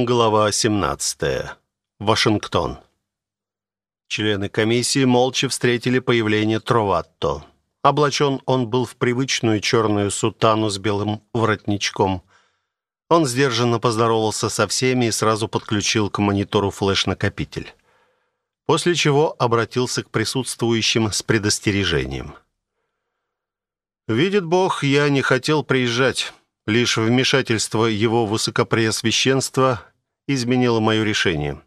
Глава 17. Вашингтон. Члены комиссии молча встретили появление Троватто. Облачен он был в привычную черную сутану с белым воротничком. Он сдержанно поздоровался со всеми и сразу подключил к монитору флеш-накопитель. После чего обратился к присутствующим с предостережением. «Видит Бог, я не хотел приезжать. Лишь вмешательство его высокопреосвященства изменило мое решение.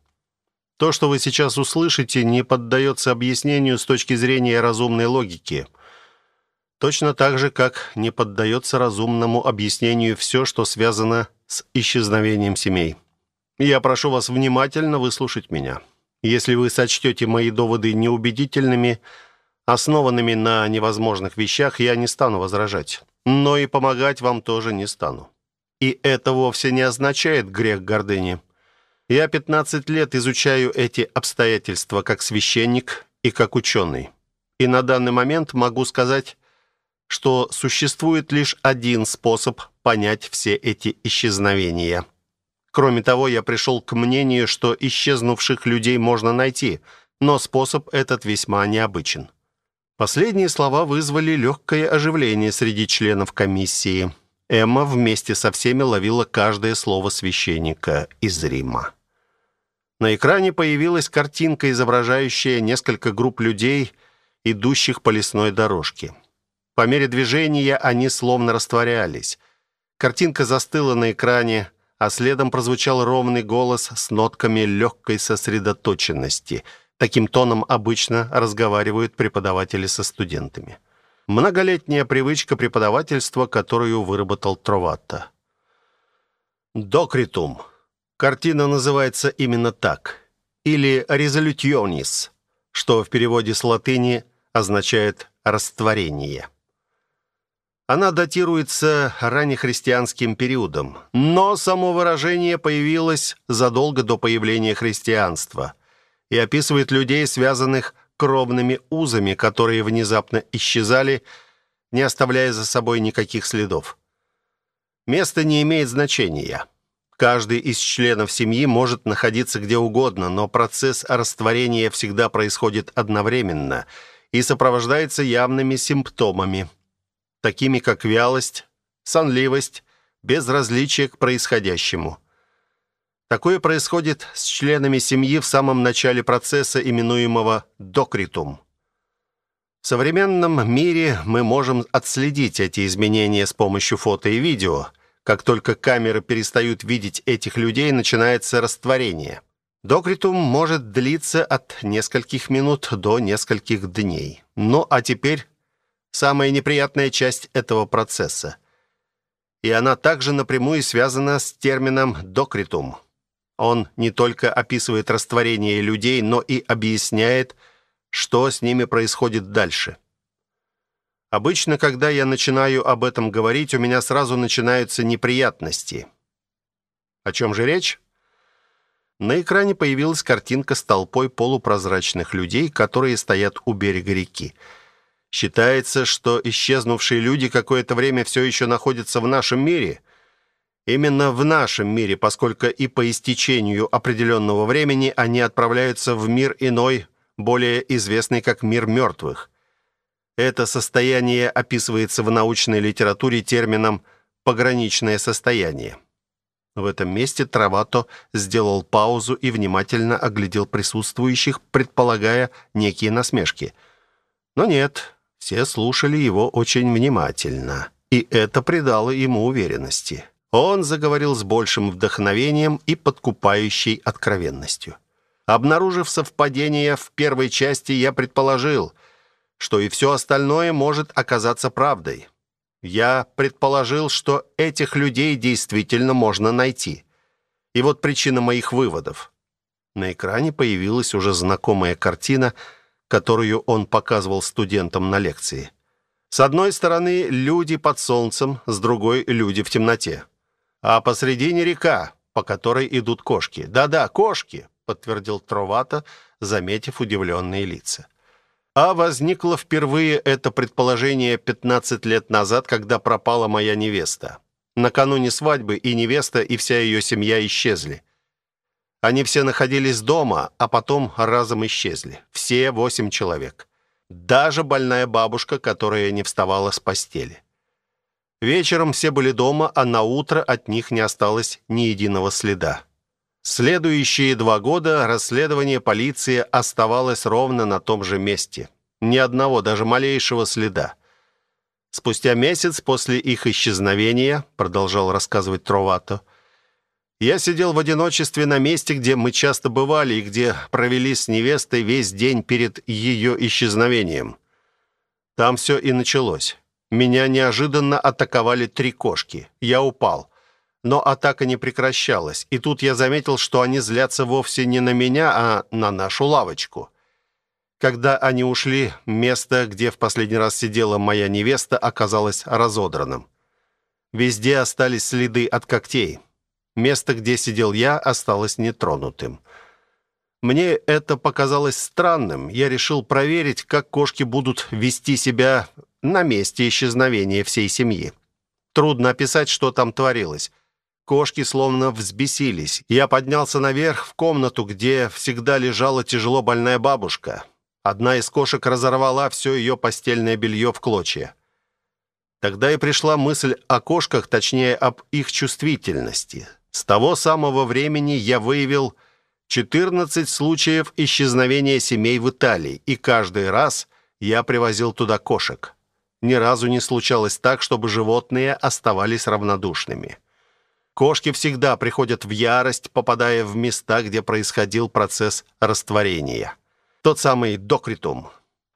То, что вы сейчас услышите, не поддается объяснению с точки зрения разумной логики. Точно так же, как не поддается разумному объяснению все, что связано с исчезновением семей. Я прошу вас внимательно выслушать меня. Если вы сочтете мои доводы неубедительными, основанными на невозможных вещах, я не стану возражать но и помогать вам тоже не стану. И это вовсе не означает грех гордыни. Я 15 лет изучаю эти обстоятельства как священник и как ученый. И на данный момент могу сказать, что существует лишь один способ понять все эти исчезновения. Кроме того, я пришел к мнению, что исчезнувших людей можно найти, но способ этот весьма необычен. Последние слова вызвали легкое оживление среди членов комиссии. Эмма вместе со всеми ловила каждое слово священника из Рима. На экране появилась картинка, изображающая несколько групп людей, идущих по лесной дорожке. По мере движения они словно растворялись. Картинка застыла на экране, а следом прозвучал ровный голос с нотками легкой сосредоточенности – Таким тоном обычно разговаривают преподаватели со студентами. Многолетняя привычка преподавательства, которую выработал Троватто. Докритум. Картина называется именно так. Или резолютионис, что в переводе с латыни означает «растворение». Она датируется раннехристианским периодом, но само выражение появилось задолго до появления христианства – и описывает людей, связанных кровными узами, которые внезапно исчезали, не оставляя за собой никаких следов. Место не имеет значения. Каждый из членов семьи может находиться где угодно, но процесс растворения всегда происходит одновременно и сопровождается явными симптомами, такими как вялость, сонливость, безразличие к происходящему. Такое происходит с членами семьи в самом начале процесса, именуемого докритум. В современном мире мы можем отследить эти изменения с помощью фото и видео. Как только камеры перестают видеть этих людей, начинается растворение. Докритум может длиться от нескольких минут до нескольких дней. Ну а теперь самая неприятная часть этого процесса. И она также напрямую связана с термином докритум. Он не только описывает растворение людей, но и объясняет, что с ними происходит дальше. Обычно, когда я начинаю об этом говорить, у меня сразу начинаются неприятности. О чем же речь? На экране появилась картинка с толпой полупрозрачных людей, которые стоят у берега реки. Считается, что исчезнувшие люди какое-то время все еще находятся в нашем мире – Именно в нашем мире, поскольку и по истечению определенного времени они отправляются в мир иной, более известный как мир мертвых. Это состояние описывается в научной литературе термином «пограничное состояние». В этом месте Травато сделал паузу и внимательно оглядел присутствующих, предполагая некие насмешки. Но нет, все слушали его очень внимательно, и это придало ему уверенности. Он заговорил с большим вдохновением и подкупающей откровенностью. Обнаружив совпадение в первой части, я предположил, что и все остальное может оказаться правдой. Я предположил, что этих людей действительно можно найти. И вот причина моих выводов. На экране появилась уже знакомая картина, которую он показывал студентам на лекции. С одной стороны люди под солнцем, с другой люди в темноте а посредине река, по которой идут кошки. Да-да, кошки, подтвердил Тровато, заметив удивленные лица. А возникло впервые это предположение 15 лет назад, когда пропала моя невеста. Накануне свадьбы и невеста, и вся ее семья исчезли. Они все находились дома, а потом разом исчезли. Все восемь человек. Даже больная бабушка, которая не вставала с постели. Вечером все были дома, а на утро от них не осталось ни единого следа. Следующие два года расследование полиции оставалось ровно на том же месте. Ни одного, даже малейшего следа. Спустя месяц после их исчезновения, продолжал рассказывать Тровато, я сидел в одиночестве на месте, где мы часто бывали и где провели с невестой весь день перед ее исчезновением. Там все и началось. Меня неожиданно атаковали три кошки. Я упал. Но атака не прекращалась, и тут я заметил, что они злятся вовсе не на меня, а на нашу лавочку. Когда они ушли, место, где в последний раз сидела моя невеста, оказалось разодранным. Везде остались следы от когтей. Место, где сидел я, осталось нетронутым. Мне это показалось странным. Я решил проверить, как кошки будут вести себя на месте исчезновения всей семьи. Трудно описать, что там творилось. Кошки словно взбесились. Я поднялся наверх в комнату, где всегда лежала тяжело больная бабушка. Одна из кошек разорвала все ее постельное белье в клочья. Тогда и пришла мысль о кошках, точнее, об их чувствительности. С того самого времени я выявил 14 случаев исчезновения семей в Италии, и каждый раз я привозил туда кошек. Ни разу не случалось так, чтобы животные оставались равнодушными. Кошки всегда приходят в ярость, попадая в места, где происходил процесс растворения. Тот самый докритум.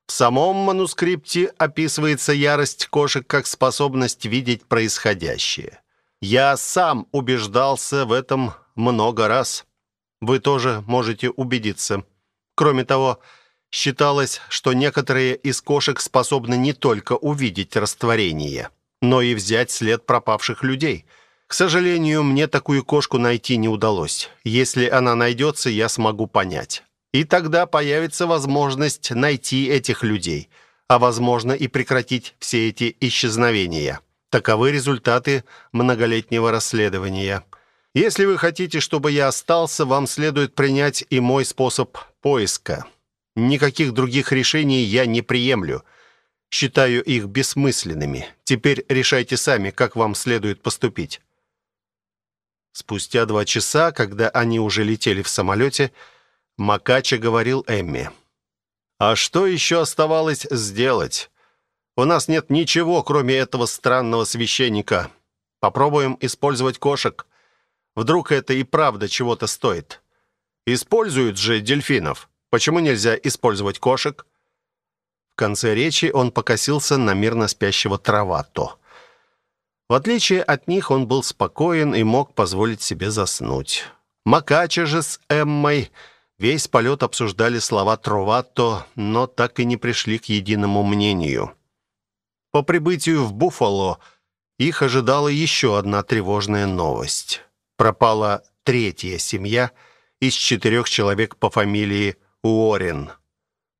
В самом манускрипте описывается ярость кошек как способность видеть происходящее. Я сам убеждался в этом много раз. Вы тоже можете убедиться. Кроме того, считалось, что некоторые из кошек способны не только увидеть растворение, но и взять след пропавших людей. К сожалению, мне такую кошку найти не удалось. Если она найдется, я смогу понять. И тогда появится возможность найти этих людей, а возможно и прекратить все эти исчезновения. Таковы результаты многолетнего расследования. Если вы хотите, чтобы я остался, вам следует принять и мой способ поиска. Никаких других решений я не приемлю. Считаю их бессмысленными. Теперь решайте сами, как вам следует поступить. Спустя два часа, когда они уже летели в самолете, Макача говорил Эмми. «А что еще оставалось сделать? У нас нет ничего, кроме этого странного священника. Попробуем использовать кошек. Вдруг это и правда чего-то стоит. Используют же дельфинов. Почему нельзя использовать кошек? В конце речи он покосился на мирно спящего Травато. В отличие от них, он был спокоен и мог позволить себе заснуть. Макача же с Эммой весь полет обсуждали слова Тровато, но так и не пришли к единому мнению. По прибытию в Буффало их ожидала еще одна тревожная новость. Пропала третья семья из четырех человек по фамилии Уоррен.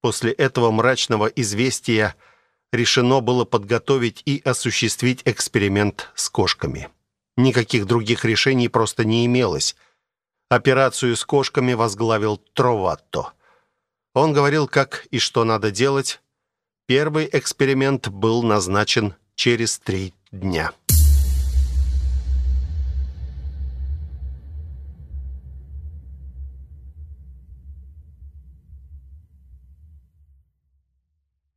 После этого мрачного известия решено было подготовить и осуществить эксперимент с кошками. Никаких других решений просто не имелось. Операцию с кошками возглавил Троватто. Он говорил, как и что надо делать, Первый эксперимент был назначен через три дня.